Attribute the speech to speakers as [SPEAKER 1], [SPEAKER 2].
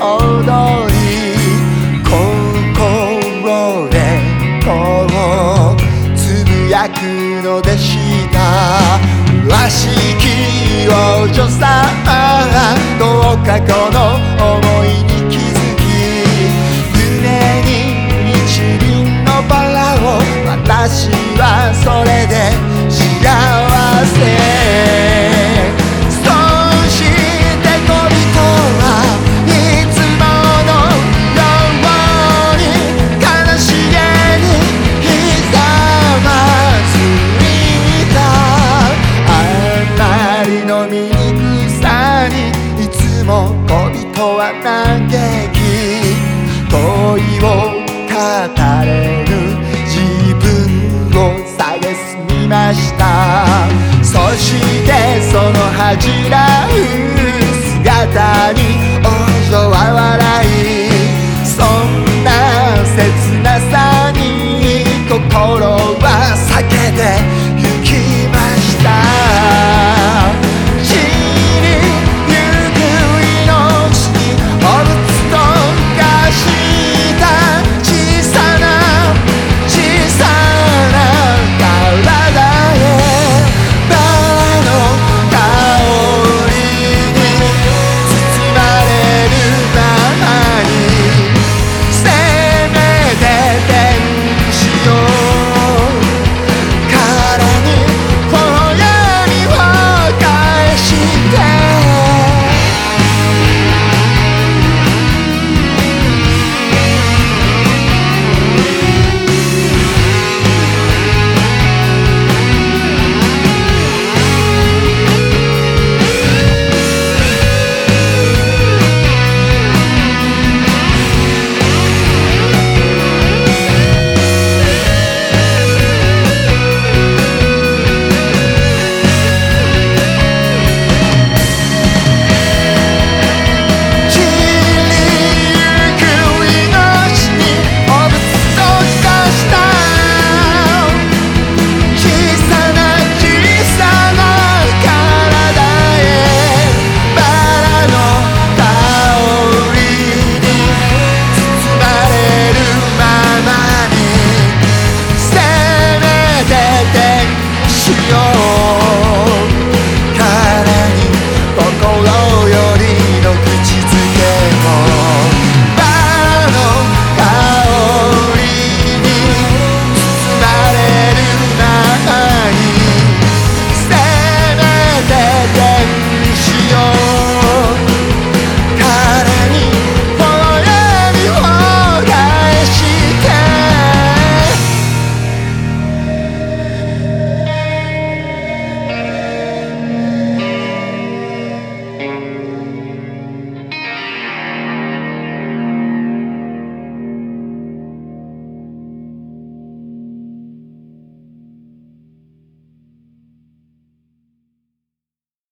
[SPEAKER 1] 踊り心でこうつぶやくのでしたらしき王女さんどうかこの思いに気づき胸に一輪のバラを私はそれれる自分を探すみました。そしてその恥じらう姿に your